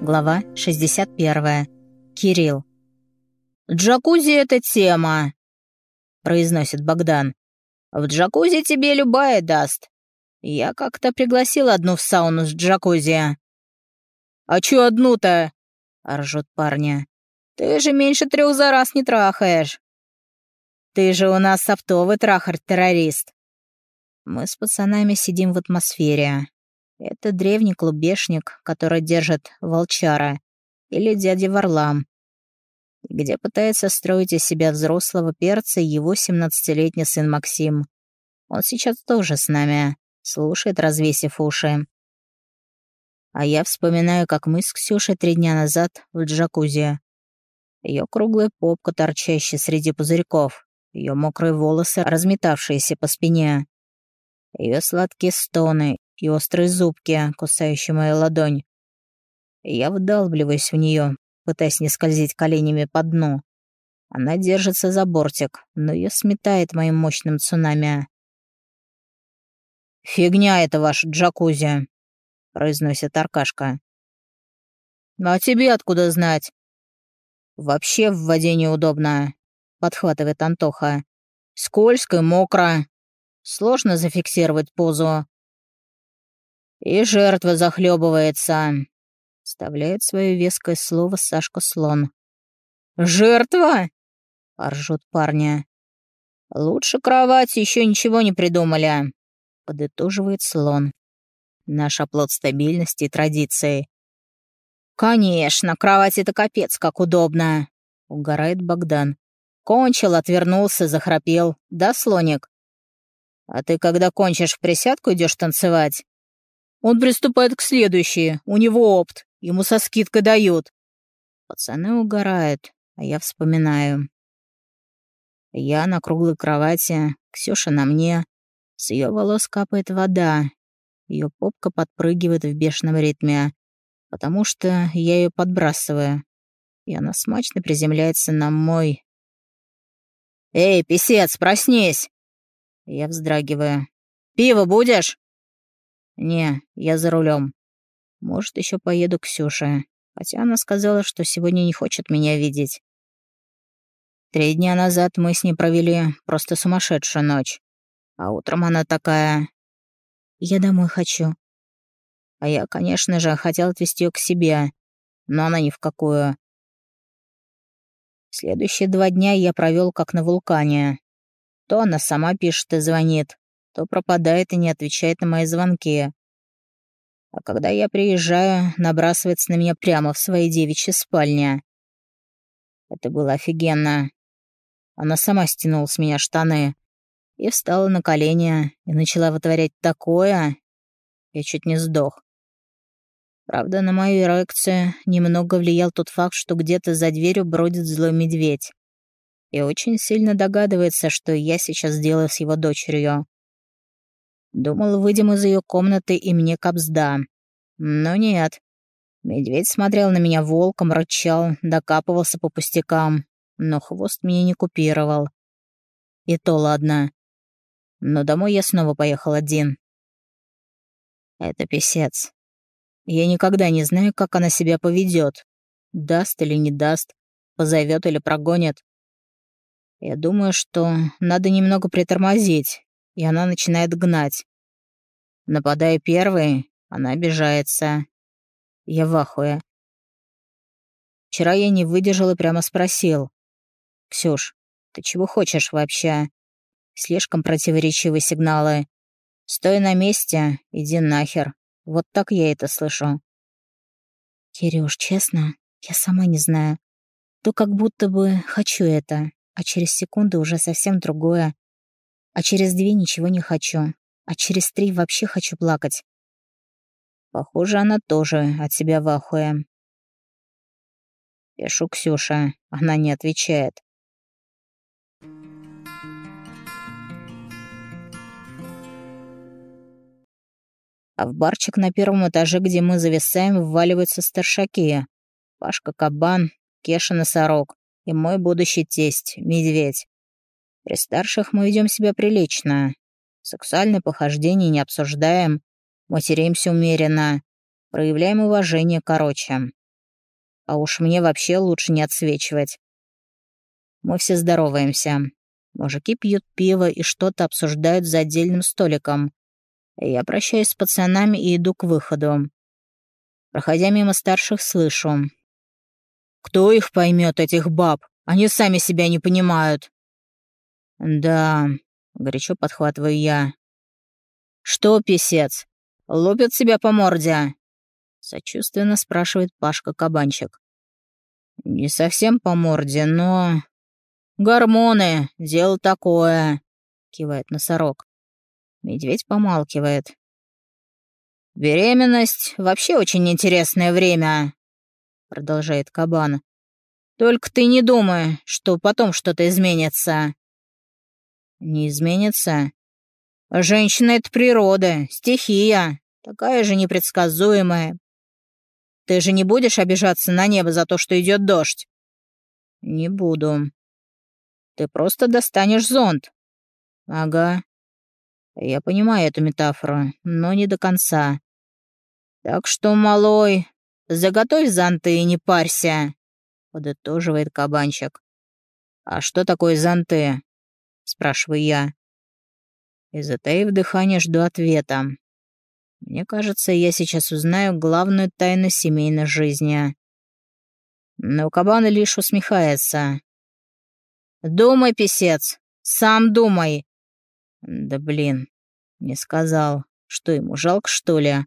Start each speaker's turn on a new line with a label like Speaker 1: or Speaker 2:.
Speaker 1: Глава 61. Кирилл. «Джакузи — это тема», — произносит Богдан. «В джакузи тебе любая даст. Я как-то пригласил одну в сауну с джакузи». «А чё одну-то?» — ржут парня. «Ты же меньше трех за раз не трахаешь». «Ты же у нас софтовый трахарь-террорист». Мы с пацанами сидим в атмосфере. Это древний клубешник, который держит волчара, или дядя Варлам, где пытается строить из себя взрослого перца его семнадцатилетний сын Максим. Он сейчас тоже с нами, слушает, развесив уши. А я вспоминаю, как мы с Ксюшей три дня назад в джакузи. Ее круглая попка, торчащая среди пузырьков, ее мокрые волосы, разметавшиеся по спине, ее сладкие стоны и острые зубки, кусающие мою ладонь. Я вдалбливаюсь в нее, пытаясь не скользить коленями по дну. Она держится за бортик, но ее сметает моим мощным цунами. «Фигня это ваш джакузи», — произносит Аркашка. «А тебе откуда знать?» «Вообще в воде неудобно», — подхватывает Антоха. «Скользко и мокро. Сложно зафиксировать позу. И жертва захлебывается. Вставляет свое веское слово Сашка Слон. «Жертва?» — ржут парня. «Лучше кровати еще ничего не придумали», — подытоживает Слон. Наш оплот стабильности и традиции. «Конечно, кровать — это капец, как удобно», — угорает Богдан. Кончил, отвернулся, захрапел. Да, слоник? А ты, когда кончишь в присядку, идешь танцевать? Он приступает к следующей. У него опт. Ему со скидкой дают. Пацаны угорают, а я вспоминаю. Я на круглой кровати, Ксюша на мне. С ее волос капает вода. Ее попка подпрыгивает в бешеном ритме, потому что я ее подбрасываю. И она смачно приземляется на мой... «Эй, писец, проснись!» Я вздрагиваю. «Пиво будешь?» «Не, я за рулем. Может, еще поеду к Ксюше, хотя она сказала, что сегодня не хочет меня видеть. Три дня назад мы с ней провели просто сумасшедшую ночь. А утром она такая... Я домой хочу. А я, конечно же, хотел отвезти ее к себе, но она ни в какую. Следующие два дня я провел как на вулкане. То она сама пишет и звонит, то пропадает и не отвечает на мои звонки. А когда я приезжаю, набрасывается на меня прямо в своей девичьей спальне. Это было офигенно. Она сама стянула с меня штаны и встала на колени и начала вытворять такое. Я чуть не сдох. Правда, на мою эрекцию немного влиял тот факт, что где-то за дверью бродит злой медведь. И очень сильно догадывается, что я сейчас делаю с его дочерью. Думал, выйдем из ее комнаты и мне капсда. Но нет. Медведь смотрел на меня волком, рычал, докапывался по пустякам, но хвост меня не купировал. И то ладно. Но домой я снова поехал один. Это писец. Я никогда не знаю, как она себя поведет. Даст или не даст, позовет или прогонит. Я думаю, что надо немного притормозить, и она начинает гнать. Нападая первой, она обижается. Я в ахуе. Вчера я не выдержал и прямо спросил. «Ксюш, ты чего хочешь вообще?» Слишком противоречивые сигналы. «Стой на месте, иди нахер». Вот так я это слышу. «Кирюш, честно, я сама не знаю. То как будто бы хочу это, а через секунду уже совсем другое. А через две ничего не хочу, а через три вообще хочу плакать. Похоже, она тоже от себя в ахуе. Пишу Ксюша, она не отвечает. А в барчик на первом этаже, где мы зависаем, вваливаются старшаки. Пашка Кабан, Кеша Носорог и мой будущий тесть, Медведь. При старших мы ведем себя прилично. Сексуальное похождение не обсуждаем, материмся умеренно, проявляем уважение короче. а уж мне вообще лучше не отсвечивать. Мы все здороваемся. Мужики пьют пиво и что-то обсуждают за отдельным столиком. Я прощаюсь с пацанами и иду к выходу. Проходя мимо старших, слышу. «Кто их поймет, этих баб? Они сами себя не понимают». «Да», — горячо подхватываю я. «Что, писец, лупят себя по морде?» Сочувственно спрашивает Пашка-кабанчик. «Не совсем по морде, но...» «Гормоны, дело такое», — кивает носорог. Медведь помалкивает. «Беременность — вообще очень интересное время», — продолжает кабан. «Только ты не думай, что потом что-то изменится». «Не изменится?» «Женщина — это природа, стихия, такая же непредсказуемая. Ты же не будешь обижаться на небо за то, что идет дождь?» «Не буду», ты просто достанешь зонт. Ага. Я понимаю эту метафору, но не до конца. Так что, малой, заготовь зонты и не парься, подытоживает кабанчик. А что такое зонты? Спрашиваю я. И затаив дыхание, жду ответа. Мне кажется, я сейчас узнаю главную тайну семейной жизни. Но кабан лишь усмехается. «Думай, писец, сам думай». «Да блин, не сказал. Что ему, жалко, что ли?»